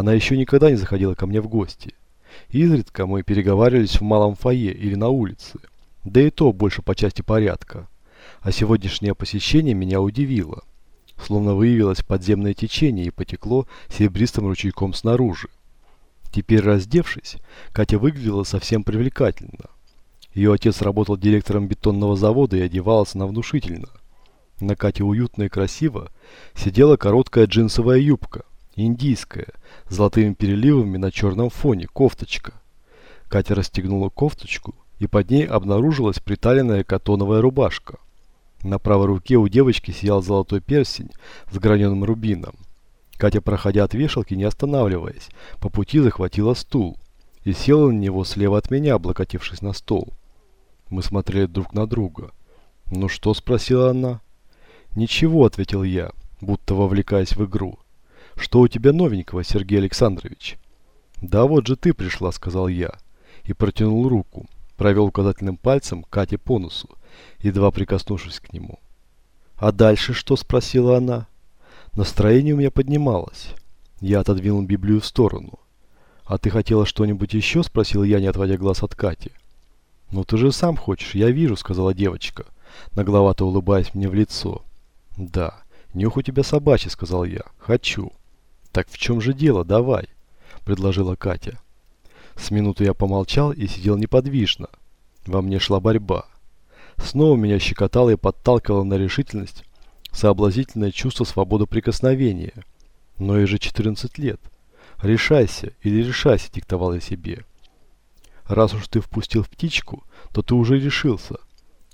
Она еще никогда не заходила ко мне в гости. Изредка мы переговаривались в малом фойе или на улице. Да и то больше по части порядка. А сегодняшнее посещение меня удивило. Словно выявилось подземное течение и потекло серебристым ручейком снаружи. Теперь раздевшись, Катя выглядела совсем привлекательно. Ее отец работал директором бетонного завода и одевалась она внушительно. На Кате уютно и красиво сидела короткая джинсовая юбка, индийская, с золотыми переливами на черном фоне кофточка. Катя расстегнула кофточку, и под ней обнаружилась приталенная катоновая рубашка. На правой руке у девочки сиял золотой перстень с граненым рубином. Катя, проходя от вешалки, не останавливаясь, по пути захватила стул и села на него слева от меня, облокотившись на стол. Мы смотрели друг на друга. «Ну что?» – спросила она. «Ничего», – ответил я, будто вовлекаясь в игру. «Что у тебя новенького, Сергей Александрович?» «Да вот же ты пришла», — сказал я. И протянул руку, провел указательным пальцем Кате по носу, едва прикоснувшись к нему. «А дальше что?» — спросила она. Настроение у меня поднималось. Я отодвинул Библию в сторону. «А ты хотела что-нибудь еще?» — спросил я, не отводя глаз от Кати. «Ну ты же сам хочешь, я вижу», — сказала девочка, нагловато улыбаясь мне в лицо. «Да, нюх у тебя собачий», — сказал я. «Хочу». Так в чем же дело, давай, предложила Катя. С минуты я помолчал и сидел неподвижно. Во мне шла борьба. Снова меня щекотало и подталкивало на решительность, сообразительное чувство свободы прикосновения. Но и же 14 лет. «Решайся или решайся», — диктовал я себе. «Раз уж ты впустил птичку, то ты уже решился,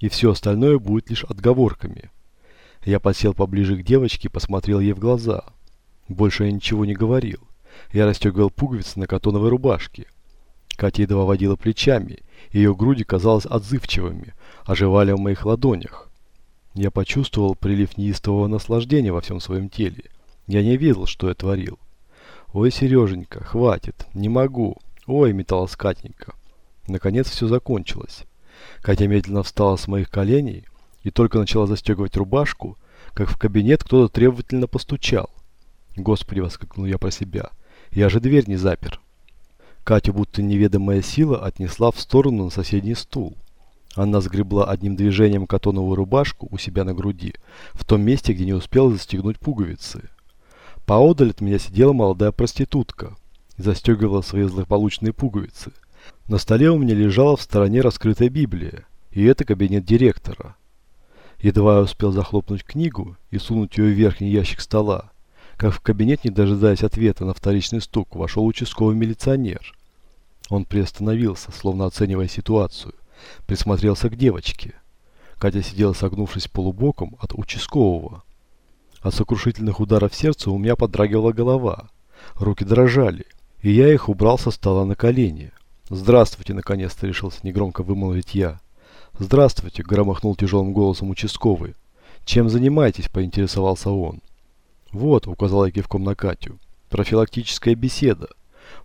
и все остальное будет лишь отговорками». Я подсел поближе к девочке и посмотрел ей в глаза. Больше я ничего не говорил. Я расстегивал пуговицы на катоновой рубашке. Катя едва водила плечами, ее груди, казалось, отзывчивыми, оживали в моих ладонях. Я почувствовал прилив неистового наслаждения во всем своем теле. Я не видел, что я творил. «Ой, Сереженька, хватит, не могу!» «Ой!» – металась Катенька. Наконец все закончилось. Катя медленно встала с моих коленей и только начала застегивать рубашку, как в кабинет кто-то требовательно постучал. Господи, воскликнул я про себя. Я же дверь не запер. Катя, будто неведомая сила, отнесла в сторону на соседний стул. Она сгребла одним движением катоновую рубашку у себя на груди, в том месте, где не успела застегнуть пуговицы. Поодаль от меня сидела молодая проститутка и застегивала свои злополучные пуговицы. На столе у меня лежала в стороне раскрытая Библия, и это кабинет директора. Едва я успел захлопнуть книгу и сунуть ее в верхний ящик стола, как в кабинет, не дожидаясь ответа на вторичный стук, вошел участковый милиционер. Он приостановился, словно оценивая ситуацию, присмотрелся к девочке. Катя сидела согнувшись полубоком от участкового. От сокрушительных ударов сердца у меня подрагивала голова. Руки дрожали, и я их убрал со стола на колени. «Здравствуйте!» – наконец-то решился негромко вымолвить я. «Здравствуйте!» – громохнул тяжелым голосом участковый. «Чем занимаетесь?» – поинтересовался он. «Вот», — указала я кивком на Катю, — «профилактическая беседа.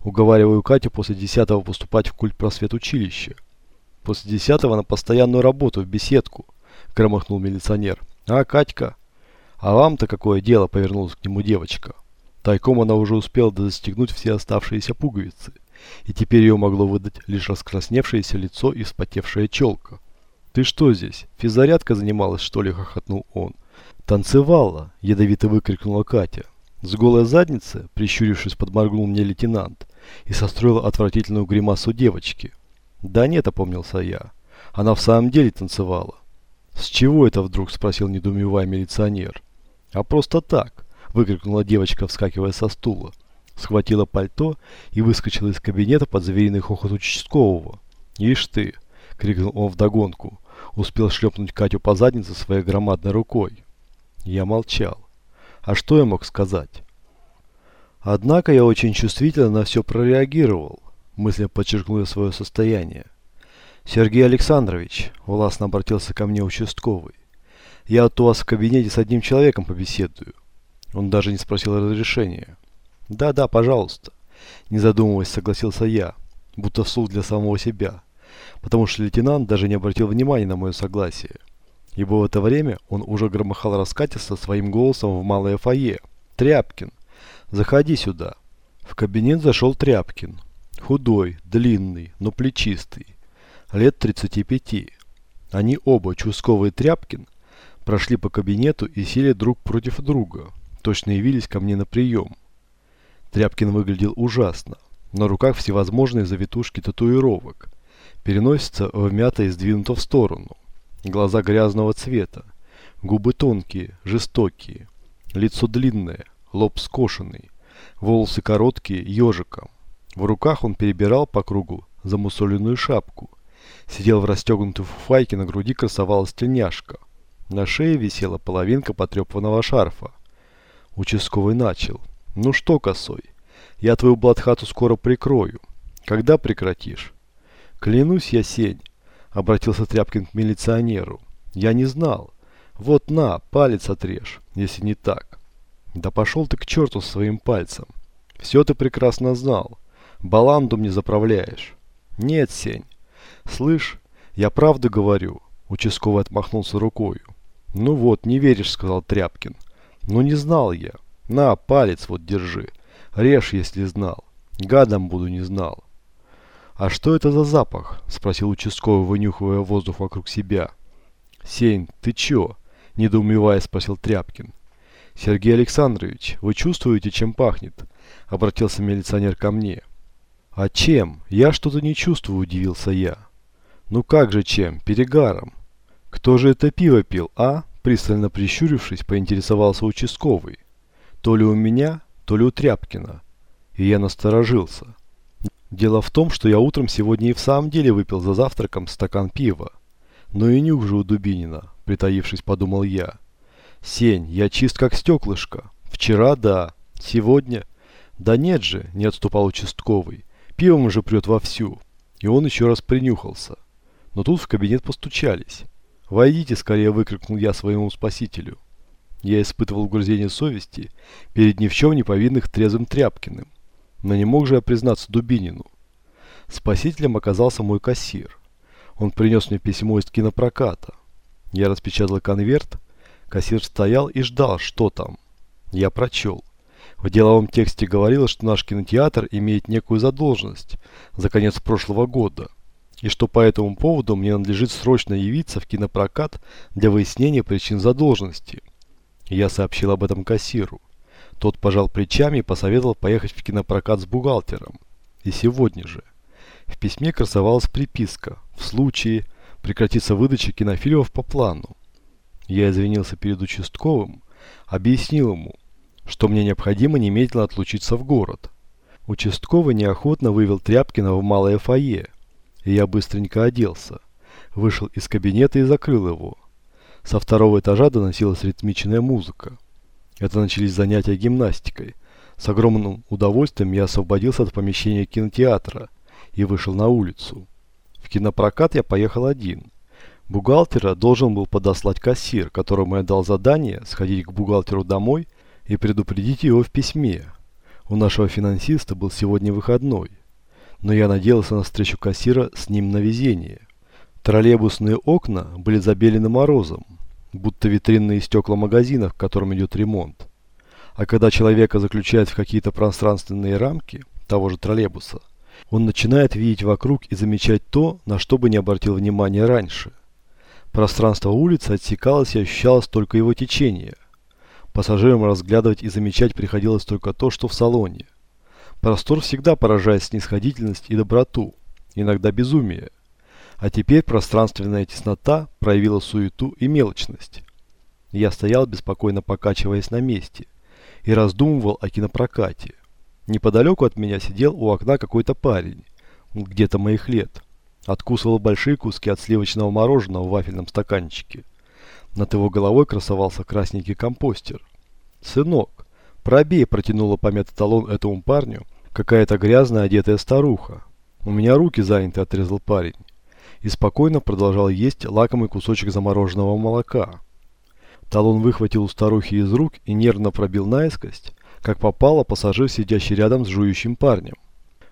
Уговариваю Катю после 10 поступать в культ просвет училища. После 10 на постоянную работу в беседку», — громыхнул милиционер. «А, Катька?» «А вам-то какое дело?» — повернулась к нему девочка. Тайком она уже успела застегнуть все оставшиеся пуговицы, и теперь ее могло выдать лишь раскрасневшееся лицо и вспотевшая челка. «Ты что здесь? Физзарядка занималась, что ли?» – хохотнул он. Танцевала, ядовито выкрикнула Катя. С голой задницы, прищурившись, подморгнул мне лейтенант и состроила отвратительную гримасу девочки. Да нет, опомнился я. Она в самом деле танцевала. «С чего это вдруг?» – спросил недоумевая милиционер. «А просто так!» – выкрикнула девочка, вскакивая со стула. Схватила пальто и выскочила из кабинета под звериный хохот участкового. «Ишь ты!» – крикнул он вдогонку. Успел шлепнуть Катю по заднице своей громадной рукой. Я молчал. А что я мог сказать? Однако я очень чувствительно на все прореагировал, мысленно подчеркнула свое состояние. «Сергей Александрович», – властно обратился ко мне участковый, – «я от вас в кабинете с одним человеком побеседую». Он даже не спросил разрешения. «Да-да, пожалуйста», – не задумываясь, согласился я, будто в суд для самого себя, потому что лейтенант даже не обратил внимания на мое согласие. Ибо в это время он уже громыхал раскатисто своим голосом в малое фойе. «Тряпкин, заходи сюда». В кабинет зашел Тряпкин. Худой, длинный, но плечистый. Лет 35. Они оба, Чускова и Тряпкин, прошли по кабинету и сели друг против друга. Точно явились ко мне на прием. Тряпкин выглядел ужасно. На руках всевозможные завитушки татуировок. Переносится вмято и сдвинуто в сторону. Глаза грязного цвета, губы тонкие, жестокие, лицо длинное, лоб скошенный, волосы короткие, ежиком. В руках он перебирал по кругу замусоленную шапку. Сидел в расстегнутой фуфайке, на груди красовалась тельняшка. На шее висела половинка потрепанного шарфа. Участковый начал. «Ну что, косой, я твою блатхату скоро прикрою. Когда прекратишь?» «Клянусь я, Сень, Обратился Тряпкин к милиционеру. «Я не знал. Вот на, палец отрежь, если не так». «Да пошел ты к черту со своим пальцем. Все ты прекрасно знал. Баланду мне заправляешь». «Нет, Сень. Слышь, я правду говорю». Участковый отмахнулся рукою. «Ну вот, не веришь», — сказал Тряпкин. «Ну не знал я. На, палец вот держи. Режь, если знал. Гадом буду не знал». «А что это за запах?» – спросил участковый, вынюхивая воздух вокруг себя. «Сень, ты чё?» – недоумевая спросил Тряпкин. «Сергей Александрович, вы чувствуете, чем пахнет?» – обратился милиционер ко мне. «А чем? Я что-то не чувствую», – удивился я. «Ну как же чем? Перегаром». «Кто же это пиво пил, а?» – пристально прищурившись, поинтересовался участковый. «То ли у меня, то ли у Тряпкина». И я насторожился. Дело в том, что я утром сегодня и в самом деле выпил за завтраком стакан пива. Но и нюх же у Дубинина, притаившись, подумал я. Сень, я чист как стеклышко. Вчера да, сегодня... Да нет же, не отступал участковый. Пивом же прет вовсю. И он еще раз принюхался. Но тут в кабинет постучались. «Войдите скорее!» – выкрикнул я своему спасителю. Я испытывал грузение совести перед ни в чем не повинных трезвым Тряпкиным но не мог же я признаться Дубинину. Спасителем оказался мой кассир. Он принес мне письмо из кинопроката. Я распечатал конверт, кассир стоял и ждал, что там. Я прочел. В деловом тексте говорилось, что наш кинотеатр имеет некую задолженность за конец прошлого года, и что по этому поводу мне надлежит срочно явиться в кинопрокат для выяснения причин задолженности. Я сообщил об этом кассиру. Тот пожал плечами и посоветовал поехать в кинопрокат с бухгалтером. И сегодня же. В письме красовалась приписка «В случае прекратится выдача кинофильмов по плану». Я извинился перед участковым, объяснил ему, что мне необходимо немедленно отлучиться в город. Участковый неохотно вывел Тряпкина в малое фойе, и я быстренько оделся. Вышел из кабинета и закрыл его. Со второго этажа доносилась ритмичная музыка. Это начались занятия гимнастикой. С огромным удовольствием я освободился от помещения кинотеатра и вышел на улицу. В кинопрокат я поехал один. Бухгалтера должен был подослать кассир, которому я дал задание сходить к бухгалтеру домой и предупредить его в письме. У нашего финансиста был сегодня выходной, но я надеялся на встречу кассира с ним на везение. Троллейбусные окна были забелены морозом будто витринные стекла магазина, в котором идет ремонт. А когда человека заключают в какие-то пространственные рамки, того же троллейбуса, он начинает видеть вокруг и замечать то, на что бы не обратил внимания раньше. Пространство улицы отсекалось и ощущалось только его течение. Пассажирам разглядывать и замечать приходилось только то, что в салоне. Простор всегда поражает снисходительность и доброту, иногда безумие. А теперь пространственная теснота проявила суету и мелочность. Я стоял, беспокойно покачиваясь на месте, и раздумывал о кинопрокате. Неподалеку от меня сидел у окна какой-то парень, где-то моих лет. Откусывал большие куски от сливочного мороженого в вафельном стаканчике. Над его головой красовался красненький компостер. «Сынок, пробей!» – протянула помятый талон этому парню какая-то грязная одетая старуха. «У меня руки заняты», – отрезал парень и спокойно продолжал есть лакомый кусочек замороженного молока. Талон выхватил у старухи из рук и нервно пробил наискость, как попало пассажир, сидящий рядом с жующим парнем.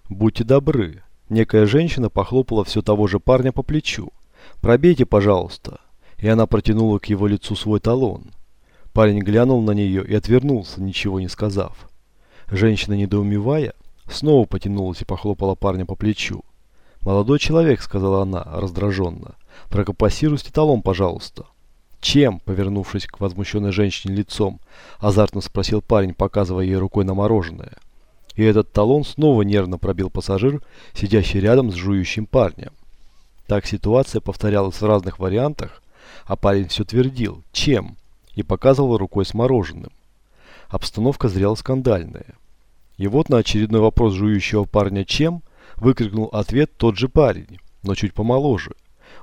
«Будьте добры!» Некая женщина похлопала все того же парня по плечу. «Пробейте, пожалуйста!» И она протянула к его лицу свой талон. Парень глянул на нее и отвернулся, ничего не сказав. Женщина, недоумевая, снова потянулась и похлопала парня по плечу. Молодой человек, сказала она раздраженно, прокопассируй с титалом, пожалуйста. «Чем?» – повернувшись к возмущенной женщине лицом, азартно спросил парень, показывая ей рукой на мороженое. И этот талон снова нервно пробил пассажир, сидящий рядом с жующим парнем. Так ситуация повторялась в разных вариантах, а парень все твердил «Чем?» и показывал рукой с мороженым. Обстановка зрела скандальная. И вот на очередной вопрос жующего парня «Чем?» выкрикнул ответ тот же парень, но чуть помоложе.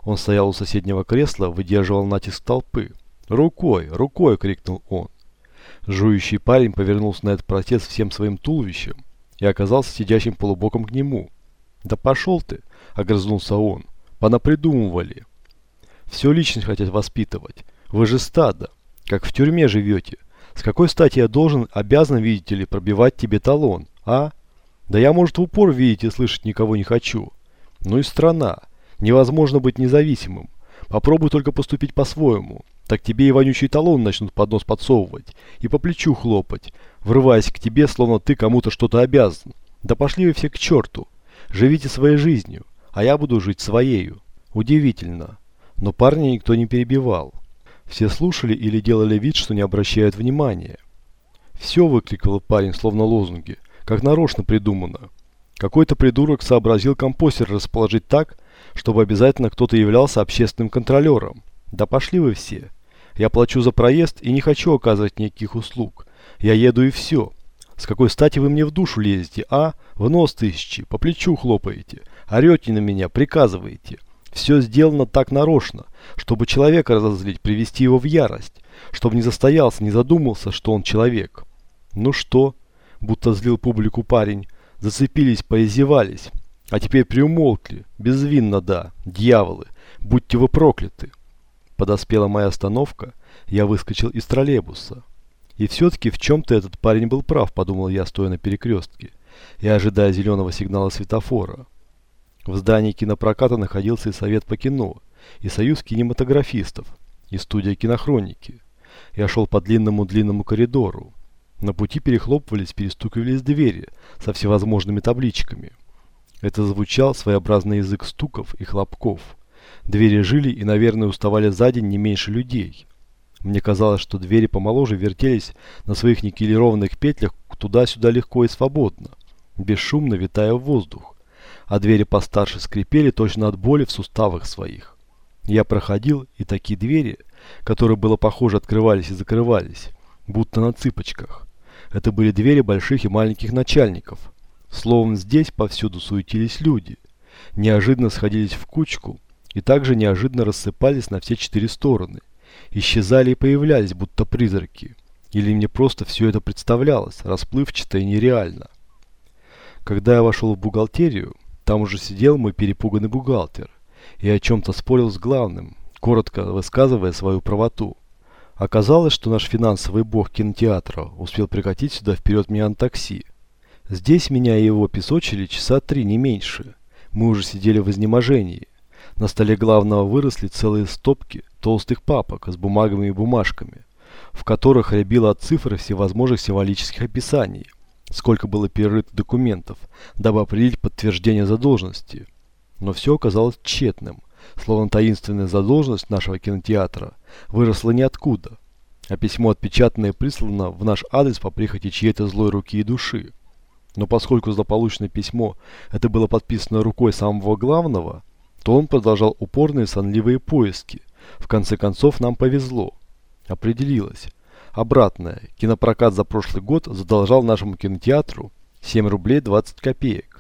Он стоял у соседнего кресла, выдерживал натиск толпы. «Рукой! Рукой!» – крикнул он. Жующий парень повернулся на этот протест всем своим туловищем и оказался сидящим полубоком к нему. «Да пошел ты!» – огрызнулся он. «Понапридумывали!» «Все личность хотят воспитывать. Вы же стадо. Как в тюрьме живете. С какой стати я должен, обязан, видите ли, пробивать тебе талон, а?» Да я, может, в упор видеть и слышать никого не хочу. Ну и страна. Невозможно быть независимым. Попробуй только поступить по-своему. Так тебе и вонючий талон начнут под нос подсовывать и по плечу хлопать, врываясь к тебе, словно ты кому-то что-то обязан. Да пошли вы все к черту. Живите своей жизнью, а я буду жить своею. Удивительно. Но парня никто не перебивал. Все слушали или делали вид, что не обращают внимания. «Все!» – выкрикивал парень, словно лозунги как нарочно придумано. Какой-то придурок сообразил компостер расположить так, чтобы обязательно кто-то являлся общественным контролером. Да пошли вы все. Я плачу за проезд и не хочу оказывать никаких услуг. Я еду и все. С какой стати вы мне в душу лезете, а? В нос тысячи, по плечу хлопаете, орете на меня, приказываете. Все сделано так нарочно, чтобы человека разозлить, привести его в ярость, чтобы не застоялся, не задумался, что он человек. Ну что, будто злил публику парень, зацепились, поиздевались. А теперь приумолкли, безвинно да, дьяволы, будьте вы прокляты. Подоспела моя остановка, я выскочил из троллейбуса. И все-таки в чем-то этот парень был прав, подумал я, стоя на перекрестке, и ожидая зеленого сигнала светофора. В здании кинопроката находился и совет по кино, и союз кинематографистов, и студия кинохроники. Я шел по длинному-длинному коридору, на пути перехлопывались, перестукивались двери со всевозможными табличками. Это звучал своеобразный язык стуков и хлопков. Двери жили и, наверное, уставали за день не меньше людей. Мне казалось, что двери помоложе вертелись на своих никелированных петлях туда-сюда легко и свободно, бесшумно витая в воздух. А двери постарше скрипели точно от боли в суставах своих. Я проходил, и такие двери, которые было похоже открывались и закрывались, будто на цыпочках. Это были двери больших и маленьких начальников. Словом, здесь повсюду суетились люди. Неожиданно сходились в кучку и также неожиданно рассыпались на все четыре стороны. Исчезали и появлялись, будто призраки. Или мне просто все это представлялось, расплывчато и нереально. Когда я вошел в бухгалтерию, там уже сидел мой перепуганный бухгалтер и о чем-то спорил с главным, коротко высказывая свою правоту. Оказалось, что наш финансовый бог кинотеатра успел прикатить сюда вперед меня на такси. Здесь меня и его песочили часа три, не меньше. Мы уже сидели в изнеможении. На столе главного выросли целые стопки толстых папок с бумагами и бумажками, в которых рябило от цифр всевозможных символических описаний, сколько было перерыто документов, дабы определить подтверждение задолженности. Но все оказалось тщетным словно таинственная задолженность нашего кинотеатра, выросла ниоткуда, а письмо отпечатанное прислано в наш адрес по прихоти чьей-то злой руки и души. Но поскольку злополучное письмо это было подписано рукой самого главного, то он продолжал упорные сонливые поиски. В конце концов нам повезло. Определилось. Обратное. Кинопрокат за прошлый год задолжал нашему кинотеатру 7 рублей 20 копеек.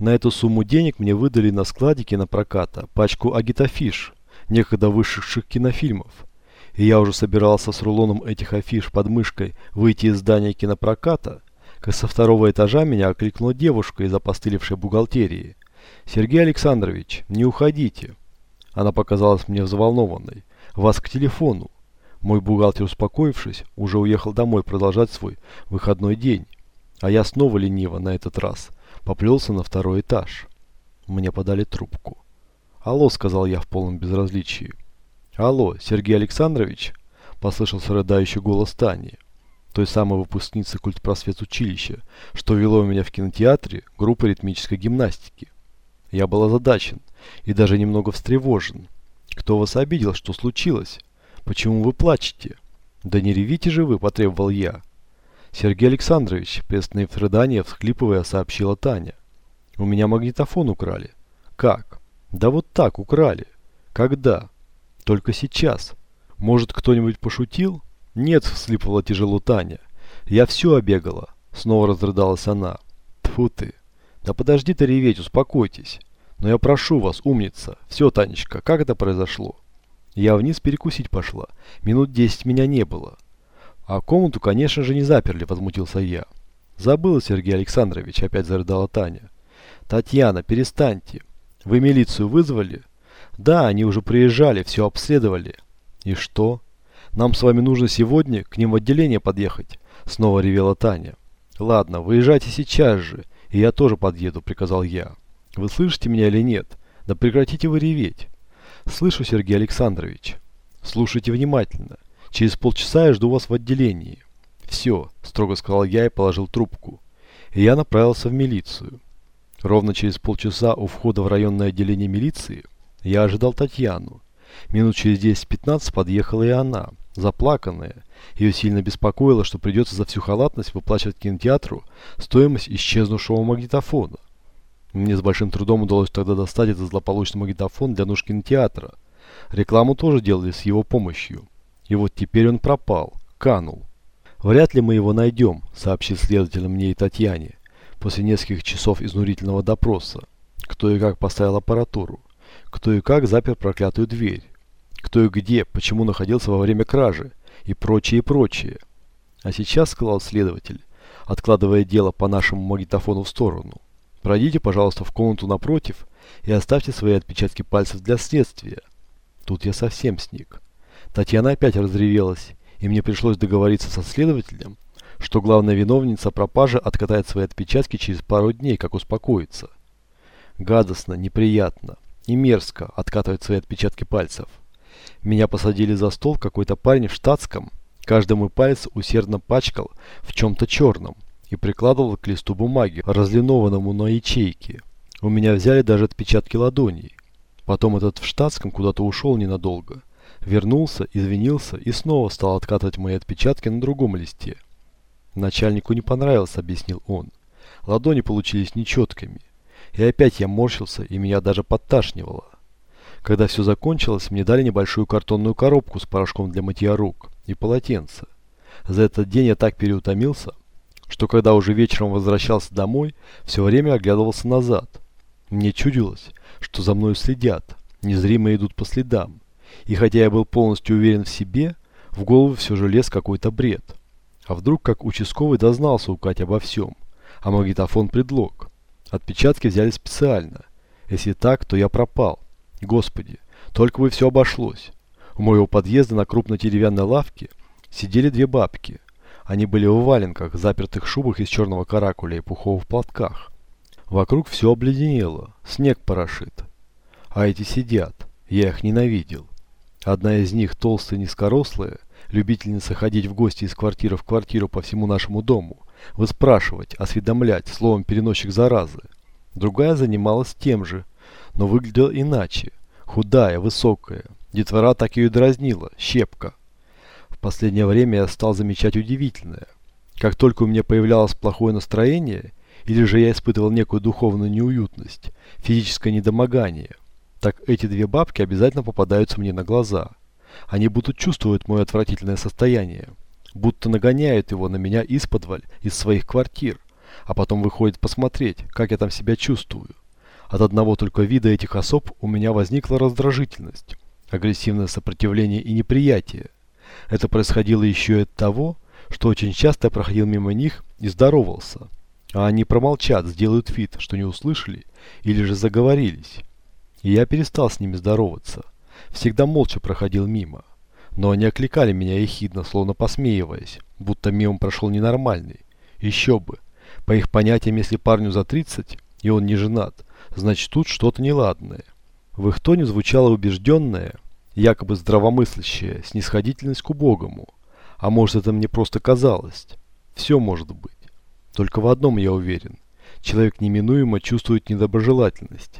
На эту сумму денег мне выдали на складики на проката пачку агитафиш, некогда вышедших кинофильмов. И я уже собирался с рулоном этих афиш под мышкой выйти из здания кинопроката, как со второго этажа меня окликнула девушка из опостылевшей бухгалтерии. «Сергей Александрович, не уходите!» Она показалась мне взволнованной. «Вас к телефону!» Мой бухгалтер, успокоившись, уже уехал домой продолжать свой выходной день. А я снова лениво на этот раз поплелся на второй этаж. Мне подали трубку. «Алло», — сказал я в полном безразличии. «Алло, Сергей Александрович?» — послышался рыдающий голос Тани, той самой выпускницы культпросвет училища, что вело меня в кинотеатре группы ритмической гимнастики. Я был озадачен и даже немного встревожен. «Кто вас обидел? Что случилось? Почему вы плачете?» «Да не ревите же вы!» – потребовал я. Сергей Александрович, пестные страдания, всхлипывая, сообщила Таня. У меня магнитофон украли. Как? Да вот так украли. Когда? Только сейчас. Может, кто-нибудь пошутил? Нет, всхлипывала тяжело Таня. Я все обегала. Снова разрыдалась она. Тфу ты. Да подожди ты реветь, успокойтесь. Но я прошу вас, умница. Все, Танечка, как это произошло? Я вниз перекусить пошла. Минут десять меня не было. А комнату, конечно же, не заперли, возмутился я. Забыла, Сергей Александрович, опять зарыдала Таня. Татьяна, перестаньте. Вы милицию вызвали? Да, они уже приезжали, все обследовали. И что? Нам с вами нужно сегодня к ним в отделение подъехать, снова ревела Таня. Ладно, выезжайте сейчас же, и я тоже подъеду, приказал я. Вы слышите меня или нет? Да прекратите вы реветь. Слышу, Сергей Александрович. Слушайте внимательно. Через полчаса я жду вас в отделении. Все, строго сказал я и положил трубку. И я направился в милицию. Ровно через полчаса у входа в районное отделение милиции я ожидал Татьяну. Минут через 10-15 подъехала и она, заплаканная. Ее сильно беспокоило, что придется за всю халатность выплачивать кинотеатру стоимость исчезнувшего магнитофона. Мне с большим трудом удалось тогда достать этот злополучный магнитофон для нужд кинотеатра. Рекламу тоже делали с его помощью. И вот теперь он пропал, канул. Вряд ли мы его найдем, сообщил следователь мне и Татьяне, после нескольких часов изнурительного допроса. Кто и как поставил аппаратуру, кто и как запер проклятую дверь, кто и где, почему находился во время кражи и прочее, и прочее. А сейчас, сказал следователь, откладывая дело по нашему магнитофону в сторону, пройдите, пожалуйста, в комнату напротив и оставьте свои отпечатки пальцев для следствия. Тут я совсем сник. Татьяна опять разревелась, и мне пришлось договориться со следователем, что главная виновница пропажи откатает свои отпечатки через пару дней, как успокоится. Гадостно, неприятно и мерзко откатывать свои отпечатки пальцев. Меня посадили за стол какой-то парень в штатском, каждый мой палец усердно пачкал в чем-то черном и прикладывал к листу бумаги, разлинованному на ячейке. У меня взяли даже отпечатки ладоней. Потом этот в штатском куда-то ушел ненадолго – вернулся, извинился и снова стал откатывать мои отпечатки на другом листе. Начальнику не понравилось, объяснил он. Ладони получились нечеткими. И опять я морщился, и меня даже подташнивало. Когда все закончилось, мне дали небольшую картонную коробку с порошком для мытья рук и полотенце. За этот день я так переутомился, что когда уже вечером возвращался домой, все время оглядывался назад. Мне чудилось, что за мной следят, незримо идут по следам. И хотя я был полностью уверен в себе, в голову все же лез какой-то бред. А вдруг как участковый дознался у Кати обо всем, а магнитофон предлог. Отпечатки взяли специально. Если так, то я пропал. Господи, только бы все обошлось. У моего подъезда на крупной деревянной лавке сидели две бабки. Они были в валенках, запертых шубах из черного каракуля и пуховых платках. Вокруг все обледенело, снег порошит. А эти сидят, я их ненавидел. Одна из них, толстая, низкорослая, любительница ходить в гости из квартиры в квартиру по всему нашему дому, выспрашивать, осведомлять, словом, переносчик заразы. Другая занималась тем же, но выглядела иначе. Худая, высокая. Детвора так ее дразнила, щепка. В последнее время я стал замечать удивительное. Как только у меня появлялось плохое настроение, или же я испытывал некую духовную неуютность, физическое недомогание – так эти две бабки обязательно попадаются мне на глаза. Они будут чувствовать мое отвратительное состояние, будто нагоняют его на меня из подваль, из своих квартир, а потом выходят посмотреть, как я там себя чувствую. От одного только вида этих особ у меня возникла раздражительность, агрессивное сопротивление и неприятие. Это происходило еще и от того, что очень часто я проходил мимо них и здоровался. А они промолчат, сделают вид, что не услышали или же заговорились. И Я перестал с ними здороваться. Всегда молча проходил мимо. Но они окликали меня ехидно, словно посмеиваясь, будто мимо прошел ненормальный. Еще бы. По их понятиям, если парню за 30, и он не женат, значит тут что-то неладное. В их тоне звучало убежденное, якобы здравомыслящая, снисходительность к убогому. А может это мне просто казалось. Все может быть. Только в одном я уверен. Человек неминуемо чувствует недоброжелательность.